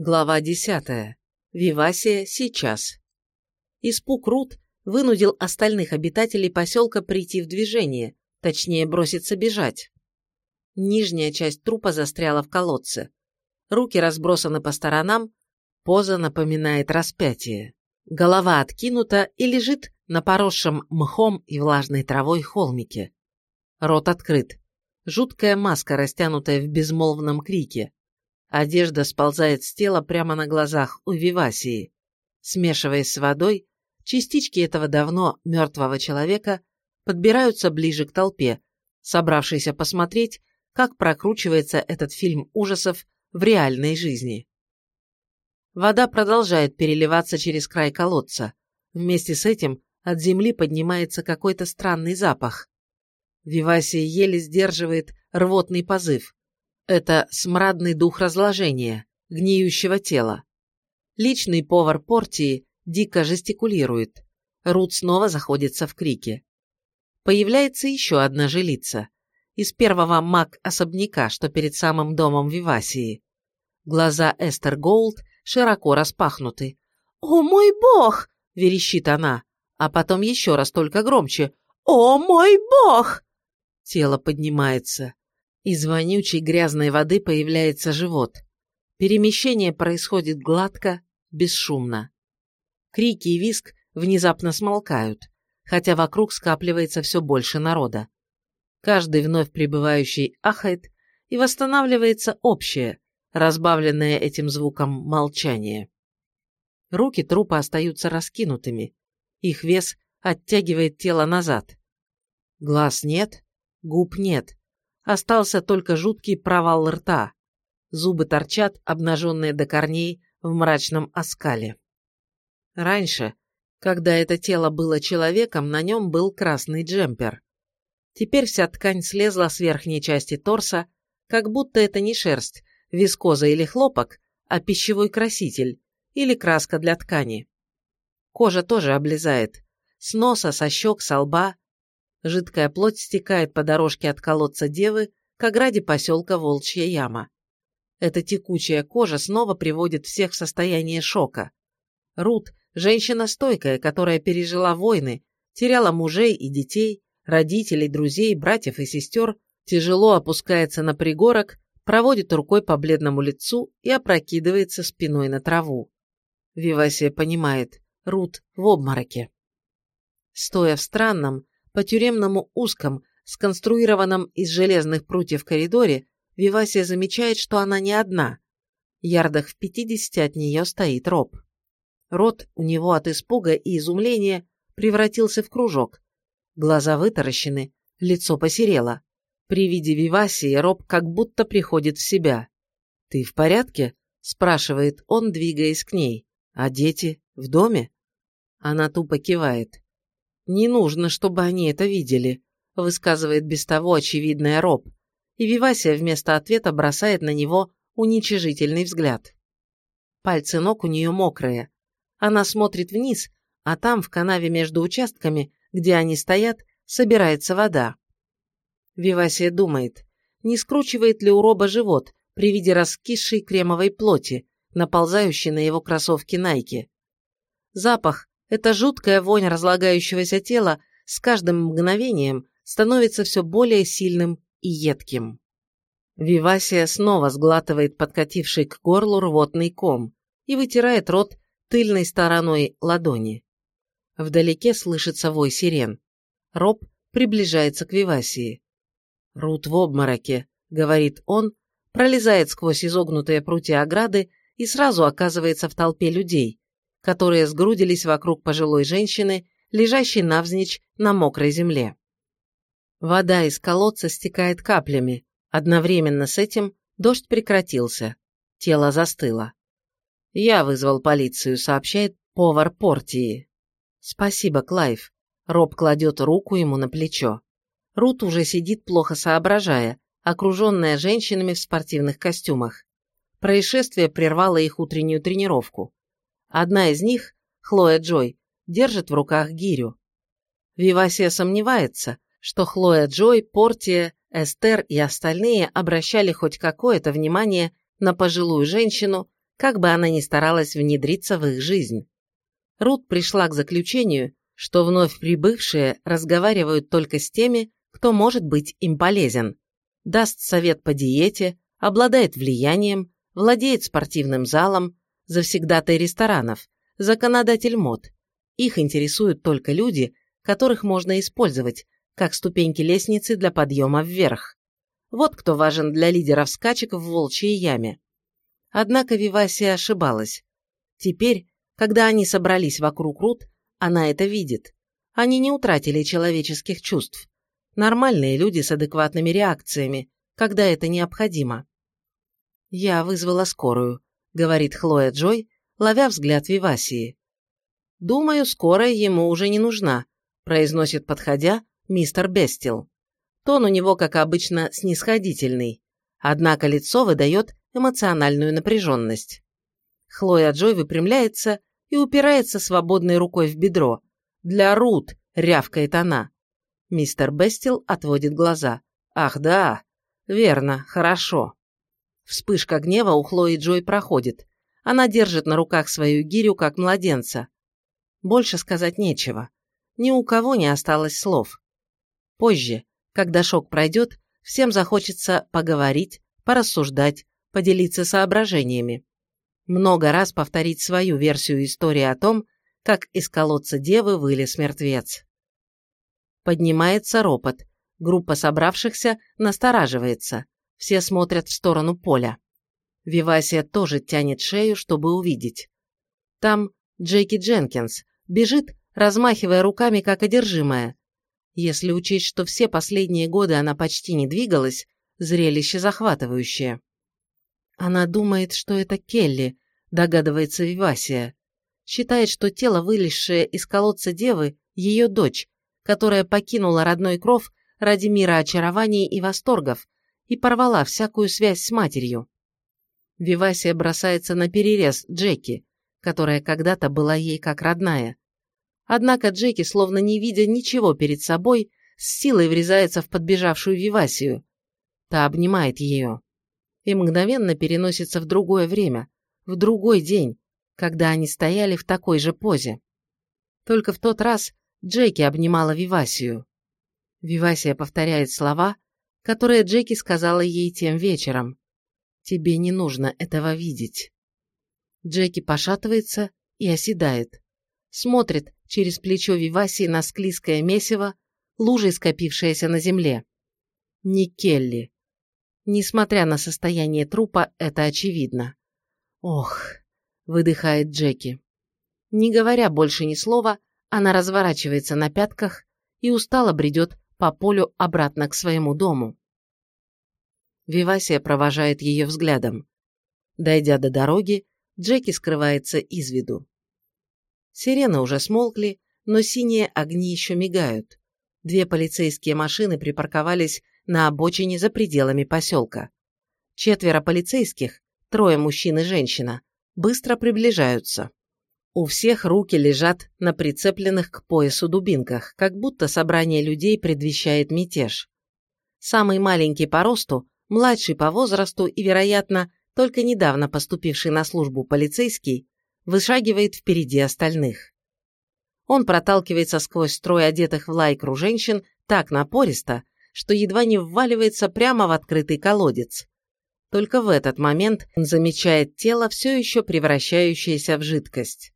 Глава 10. Вивасия сейчас. Испуг Рут вынудил остальных обитателей поселка прийти в движение, точнее броситься бежать. Нижняя часть трупа застряла в колодце. Руки разбросаны по сторонам, поза напоминает распятие. Голова откинута и лежит на поросшем мхом и влажной травой холмике. Рот открыт. Жуткая маска, растянутая в безмолвном крике. Одежда сползает с тела прямо на глазах у Вивасии. Смешиваясь с водой, частички этого давно мертвого человека подбираются ближе к толпе, собравшейся посмотреть, как прокручивается этот фильм ужасов в реальной жизни. Вода продолжает переливаться через край колодца. Вместе с этим от земли поднимается какой-то странный запах. Вивасия еле сдерживает рвотный позыв. Это смрадный дух разложения, гниющего тела. Личный повар Портии дико жестикулирует. Рут снова заходится в крике. Появляется еще одна жилица. Из первого маг-особняка, что перед самым домом Вивасии. Глаза Эстер Голд широко распахнуты. «О мой бог!» – верещит она, а потом еще раз только громче. «О мой бог!» Тело поднимается. Из вонючей грязной воды появляется живот. Перемещение происходит гладко, бесшумно. Крики и виск внезапно смолкают, хотя вокруг скапливается все больше народа. Каждый вновь прибывающий ахает, и восстанавливается общее, разбавленное этим звуком молчание. Руки трупа остаются раскинутыми, их вес оттягивает тело назад. Глаз нет, губ нет, Остался только жуткий провал рта. Зубы торчат, обнаженные до корней, в мрачном оскале. Раньше, когда это тело было человеком, на нем был красный джемпер. Теперь вся ткань слезла с верхней части торса, как будто это не шерсть, вискоза или хлопок, а пищевой краситель или краска для ткани. Кожа тоже облезает. С носа, со щек, со лба, Жидкая плоть стекает по дорожке от колодца Девы к ограде поселка Волчья Яма. Эта текучая кожа снова приводит всех в состояние шока. Рут – женщина стойкая, которая пережила войны, теряла мужей и детей, родителей, друзей, братьев и сестер, тяжело опускается на пригорок, проводит рукой по бледному лицу и опрокидывается спиной на траву. Вивасия понимает, Рут в обмороке. Стоя в странном, по тюремному узком, сконструированном из железных прутьев коридоре, Вивасия замечает, что она не одна. Ярдах в пятидесяти от нее стоит Роб. Рот у него от испуга и изумления превратился в кружок. Глаза вытаращены, лицо посерело. При виде Вивасии Роб как будто приходит в себя. «Ты в порядке?» – спрашивает он, двигаясь к ней. «А дети? В доме?» Она тупо кивает. «Не нужно, чтобы они это видели», – высказывает без того очевидная Роб, и Вивасия вместо ответа бросает на него уничижительный взгляд. Пальцы ног у нее мокрые. Она смотрит вниз, а там, в канаве между участками, где они стоят, собирается вода. Вивасия думает, не скручивает ли у Роба живот при виде раскисшей кремовой плоти, наползающей на его кроссовки Найки. Запах, эта жуткая вонь разлагающегося тела с каждым мгновением становится все более сильным и едким. Вивасия снова сглатывает подкативший к горлу рвотный ком и вытирает рот тыльной стороной ладони. Вдалеке слышится вой сирен. Роб приближается к Вивасии. «Рут в обмороке», — говорит он, пролезает сквозь изогнутые прутья ограды и сразу оказывается в толпе людей, которые сгрудились вокруг пожилой женщины, лежащей навзничь на мокрой земле. Вода из колодца стекает каплями. Одновременно с этим дождь прекратился. Тело застыло. «Я вызвал полицию», — сообщает повар Портии. «Спасибо, Клайв». Роб кладет руку ему на плечо. Рут уже сидит, плохо соображая, окруженная женщинами в спортивных костюмах. Происшествие прервало их утреннюю тренировку. Одна из них, Хлоя Джой, держит в руках гирю. Вивасия сомневается, что Хлоя Джой, Портия, Эстер и остальные обращали хоть какое-то внимание на пожилую женщину, как бы она ни старалась внедриться в их жизнь. Рут пришла к заключению, что вновь прибывшие разговаривают только с теми, кто может быть им полезен, даст совет по диете, обладает влиянием, владеет спортивным залом, завсегдатай ресторанов, законодатель мод. Их интересуют только люди, которых можно использовать, как ступеньки лестницы для подъема вверх. Вот кто важен для лидеров скачек в волчьей яме. Однако Вивасия ошибалась. Теперь, когда они собрались вокруг Рут, она это видит. Они не утратили человеческих чувств. Нормальные люди с адекватными реакциями, когда это необходимо. «Я вызвала скорую», — говорит Хлоя Джой, ловя взгляд Вивасии. «Думаю, скорая ему уже не нужна», — произносит, подходя, мистер Бестил. Тон у него, как обычно, снисходительный, однако лицо выдает эмоциональную напряженность. Хлоя Джой выпрямляется и упирается свободной рукой в бедро. «Для Рут!» — рявкает она. Мистер Бестил отводит глаза. «Ах, да! Верно, хорошо!» Вспышка гнева у Хлои Джой проходит. Она держит на руках свою гирю, как младенца. Больше сказать нечего. Ни у кого не осталось слов. Позже, когда шок пройдет, всем захочется поговорить, порассуждать, поделиться соображениями. Много раз повторить свою версию истории о том, как из колодца девы вылез мертвец. Поднимается ропот. Группа собравшихся настораживается. Все смотрят в сторону поля. Вивасия тоже тянет шею, чтобы увидеть. Там Джеки Дженкинс бежит, размахивая руками, как одержимая. Если учесть, что все последние годы она почти не двигалась, зрелище захватывающее. Она думает, что это Келли, догадывается Вивасия. Считает, что тело, вылезшее из колодца девы, ее дочь, которая покинула родной кров ради мира очарований и восторгов и порвала всякую связь с матерью. Вивасия бросается на перерез Джеки, которая когда-то была ей как родная. Однако Джеки, словно не видя ничего перед собой, с силой врезается в подбежавшую Вивасию. Та обнимает ее. И мгновенно переносится в другое время, в другой день, когда они стояли в такой же позе. Только в тот раз Джеки обнимала Вивасию. Вивасия повторяет слова, которые Джеки сказала ей тем вечером. «Тебе не нужно этого видеть». Джеки пошатывается и оседает. Смотрит, через плечо Вивасии на склизкое месиво, лужей скопившееся на земле. Не Келли. Несмотря на состояние трупа, это очевидно. «Ох», — выдыхает Джеки. Не говоря больше ни слова, она разворачивается на пятках и устало бредет по полю обратно к своему дому. Вивасия провожает ее взглядом. Дойдя до дороги, Джеки скрывается из виду. Сирены уже смолкли, но синие огни еще мигают. Две полицейские машины припарковались на обочине за пределами поселка. Четверо полицейских, трое мужчин и женщина, быстро приближаются. У всех руки лежат на прицепленных к поясу дубинках, как будто собрание людей предвещает мятеж. Самый маленький по росту, младший по возрасту и, вероятно, только недавно поступивший на службу полицейский, вышагивает впереди остальных. Он проталкивается сквозь строй одетых в лайкру женщин так напористо, что едва не вваливается прямо в открытый колодец. Только в этот момент он замечает тело, все еще превращающееся в жидкость.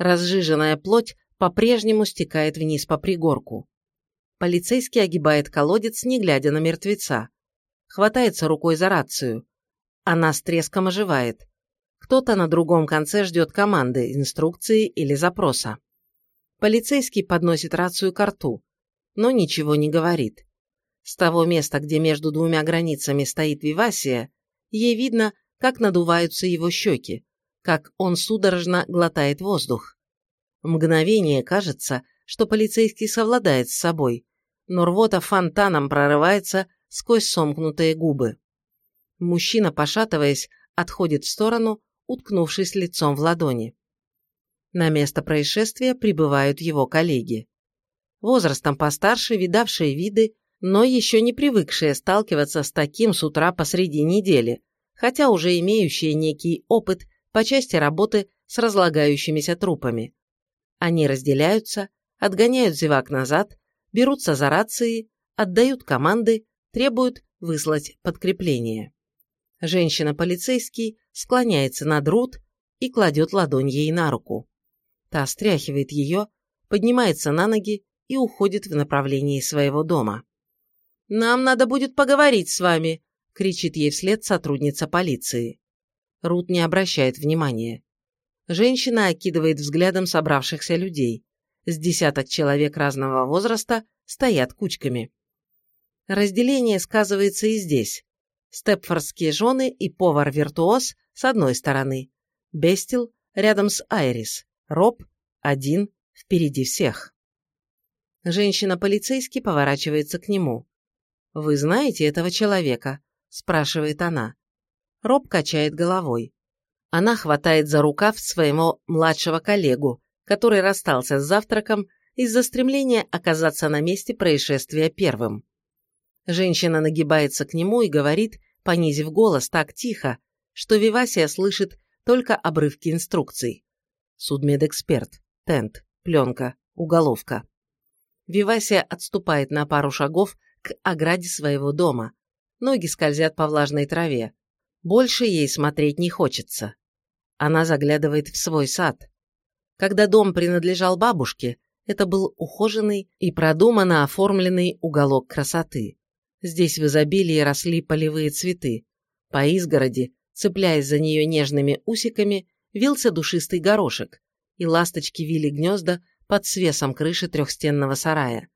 Разжиженная плоть по-прежнему стекает вниз по пригорку. Полицейский огибает колодец, не глядя на мертвеца. Хватается рукой за рацию. Она с треском оживает. Кто-то на другом конце ждет команды, инструкции или запроса. Полицейский подносит рацию к рту, но ничего не говорит. С того места, где между двумя границами стоит Вивасия, ей видно, как надуваются его щеки, как он судорожно глотает воздух. Мгновение кажется, что полицейский совладает с собой, но рвота фонтаном прорывается сквозь сомкнутые губы. Мужчина, пошатываясь, отходит в сторону, уткнувшись лицом в ладони. На место происшествия прибывают его коллеги. Возрастом постарше, видавшие виды, но еще не привыкшие сталкиваться с таким с утра посреди недели, хотя уже имеющие некий опыт по части работы с разлагающимися трупами. Они разделяются, отгоняют зевак назад, берутся за рации, отдают команды, требуют выслать подкрепление. Женщина-полицейский склоняется над Рут и кладет ладонь ей на руку. Та стряхивает ее, поднимается на ноги и уходит в направлении своего дома. «Нам надо будет поговорить с вами», – кричит ей вслед сотрудница полиции. Рут не обращает внимания. Женщина окидывает взглядом собравшихся людей. С десяток человек разного возраста стоят кучками. Разделение сказывается и здесь. Степфордские жены и повар-виртуоз с одной стороны, Бестил рядом с Айрис, Роб один впереди всех. Женщина-полицейский поворачивается к нему. «Вы знаете этого человека?» – спрашивает она. Роб качает головой. Она хватает за рукав своего младшего коллегу, который расстался с завтраком из-за стремления оказаться на месте происшествия первым. Женщина нагибается к нему и говорит, понизив голос так тихо, что Вивасия слышит только обрывки инструкций. Судмедэксперт, тент, пленка, уголовка. Вивасия отступает на пару шагов к ограде своего дома. Ноги скользят по влажной траве. Больше ей смотреть не хочется. Она заглядывает в свой сад. Когда дом принадлежал бабушке, это был ухоженный и продуманно оформленный уголок красоты. Здесь в изобилии росли полевые цветы. По изгороди, цепляясь за нее нежными усиками, вился душистый горошек, и ласточки вили гнезда под свесом крыши трехстенного сарая.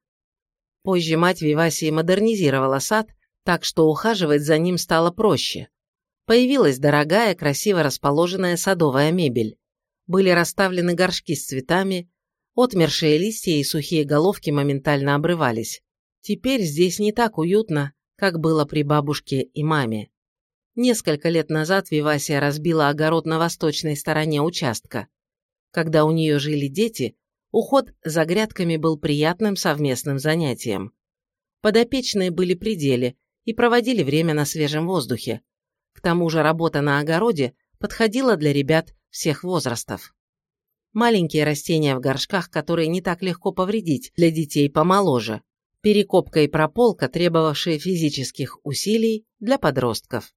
Позже мать Вивасии модернизировала сад, так что ухаживать за ним стало проще. Появилась дорогая, красиво расположенная садовая мебель. Были расставлены горшки с цветами, отмершие листья и сухие головки моментально обрывались. Теперь здесь не так уютно, как было при бабушке и маме. Несколько лет назад Вивасия разбила огород на восточной стороне участка. Когда у нее жили дети, уход за грядками был приятным совместным занятием. Подопечные были при деле и проводили время на свежем воздухе. К тому же работа на огороде подходила для ребят всех возрастов. Маленькие растения в горшках, которые не так легко повредить для детей помоложе перекопка и прополка, требовавшие физических усилий для подростков.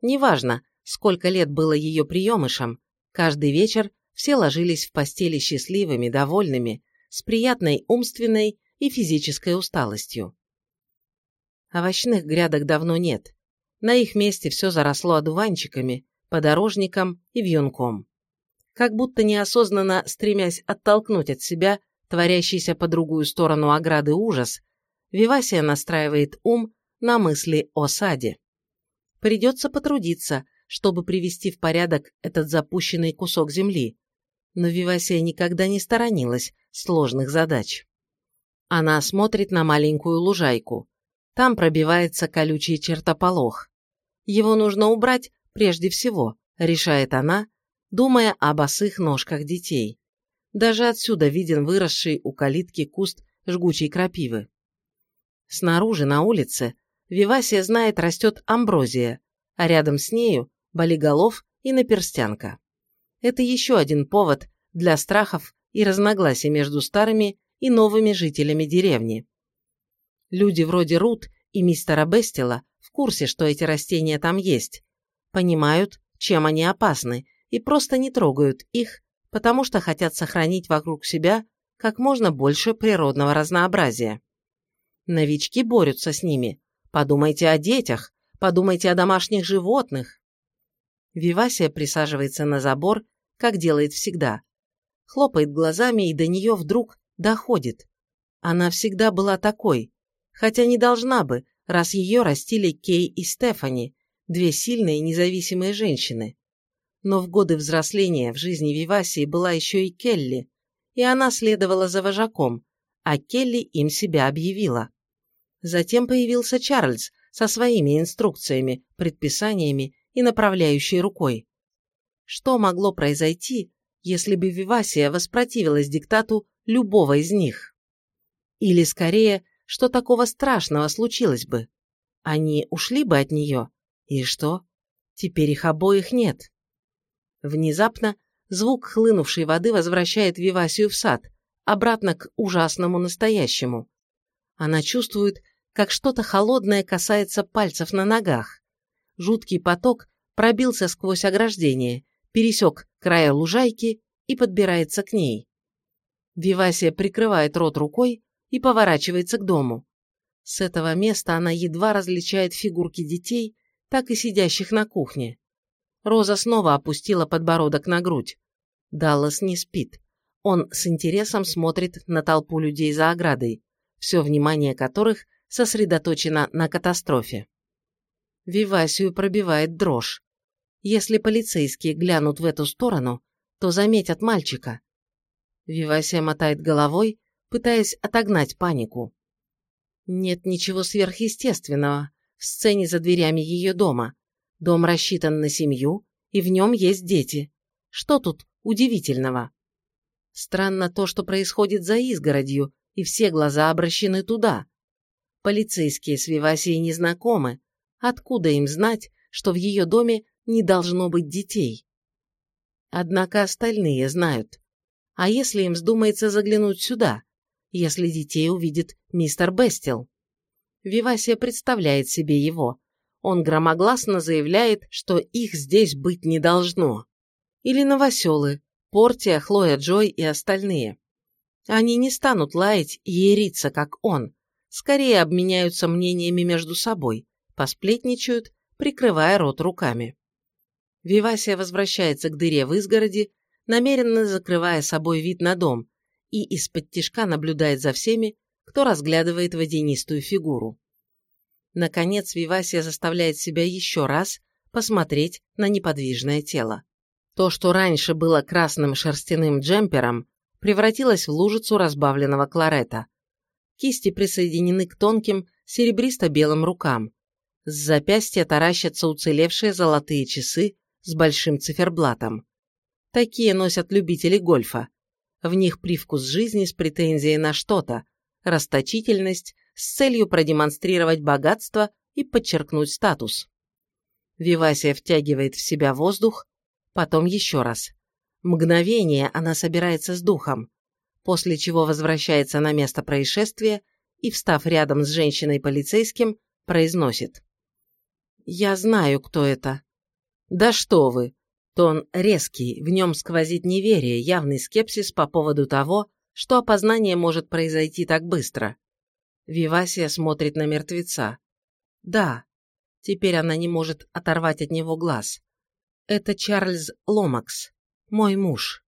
Неважно, сколько лет было ее приемышам, каждый вечер все ложились в постели счастливыми, довольными, с приятной умственной и физической усталостью. Овощных грядок давно нет. На их месте все заросло одуванчиками, подорожником и вьюнком. Как будто неосознанно стремясь оттолкнуть от себя творящийся по другую сторону ограды ужас, Вивасия настраивает ум на мысли о саде. Придется потрудиться, чтобы привести в порядок этот запущенный кусок земли, но Вивасия никогда не сторонилась сложных задач. Она смотрит на маленькую лужайку. Там пробивается колючий чертополох. Его нужно убрать прежде всего, решает она, думая о босых ножках детей. Даже отсюда виден выросший у калитки куст жгучей крапивы. Снаружи, на улице, Вивасия знает, растет амброзия, а рядом с нею – болиголов и наперстянка. Это еще один повод для страхов и разногласий между старыми и новыми жителями деревни. Люди вроде Рут и мистера Бестила в курсе, что эти растения там есть, понимают, чем они опасны, и просто не трогают их, потому что хотят сохранить вокруг себя как можно больше природного разнообразия. Новички борются с ними. Подумайте о детях, подумайте о домашних животных. Вивасия присаживается на забор, как делает всегда. Хлопает глазами, и до нее вдруг доходит. Она всегда была такой, хотя не должна бы, раз ее растили Кей и Стефани, две сильные независимые женщины. Но в годы взросления в жизни Вивасии была еще и Келли, и она следовала за вожаком, а Келли им себя объявила. Затем появился Чарльз со своими инструкциями, предписаниями и направляющей рукой. Что могло произойти, если бы Вивасия воспротивилась диктату любого из них? Или, скорее, что такого страшного случилось бы? Они ушли бы от нее, и что? Теперь их обоих нет. Внезапно звук хлынувшей воды возвращает Вивасию в сад, обратно к ужасному настоящему. Она чувствует, как что-то холодное касается пальцев на ногах. Жуткий поток пробился сквозь ограждение, пересек края лужайки и подбирается к ней. Вивасия прикрывает рот рукой и поворачивается к дому. С этого места она едва различает фигурки детей, так и сидящих на кухне. Роза снова опустила подбородок на грудь. Даллас не спит. Он с интересом смотрит на толпу людей за оградой, все внимание которых сосредоточено на катастрофе. Вивасию пробивает дрожь. Если полицейские глянут в эту сторону, то заметят мальчика. Вивасия мотает головой, пытаясь отогнать панику. Нет ничего сверхъестественного в сцене за дверями ее дома. Дом рассчитан на семью, и в нем есть дети. Что тут удивительного? Странно то, что происходит за изгородью, и все глаза обращены туда. Полицейские с Вивасией не знакомы. Откуда им знать, что в ее доме не должно быть детей? Однако остальные знают. А если им вздумается заглянуть сюда? Если детей увидит мистер Бестил? Вивасия представляет себе его. Он громогласно заявляет, что их здесь быть не должно. Или новоселы, Портия, Хлоя Джой и остальные. Они не станут лаять и ериться, как он. Скорее обменяются мнениями между собой, посплетничают, прикрывая рот руками. Вивасия возвращается к дыре в изгороди, намеренно закрывая собой вид на дом, и из-под тишка наблюдает за всеми, кто разглядывает водянистую фигуру. Наконец Вивасия заставляет себя еще раз посмотреть на неподвижное тело. То, что раньше было красным шерстяным джемпером, превратилось в лужицу разбавленного кларета. Кисти присоединены к тонким серебристо-белым рукам. С запястья таращатся уцелевшие золотые часы с большим циферблатом. Такие носят любители гольфа. В них привкус жизни с претензией на что-то, расточительность с целью продемонстрировать богатство и подчеркнуть статус. Вивасия втягивает в себя воздух, потом еще раз. Мгновение она собирается с духом, после чего возвращается на место происшествия и, встав рядом с женщиной-полицейским, произносит. «Я знаю, кто это». «Да что вы!» Тон резкий, в нем сквозит неверие, явный скепсис по поводу того, что опознание может произойти так быстро. Вивасия смотрит на мертвеца. Да, теперь она не может оторвать от него глаз. Это Чарльз Ломакс, мой муж.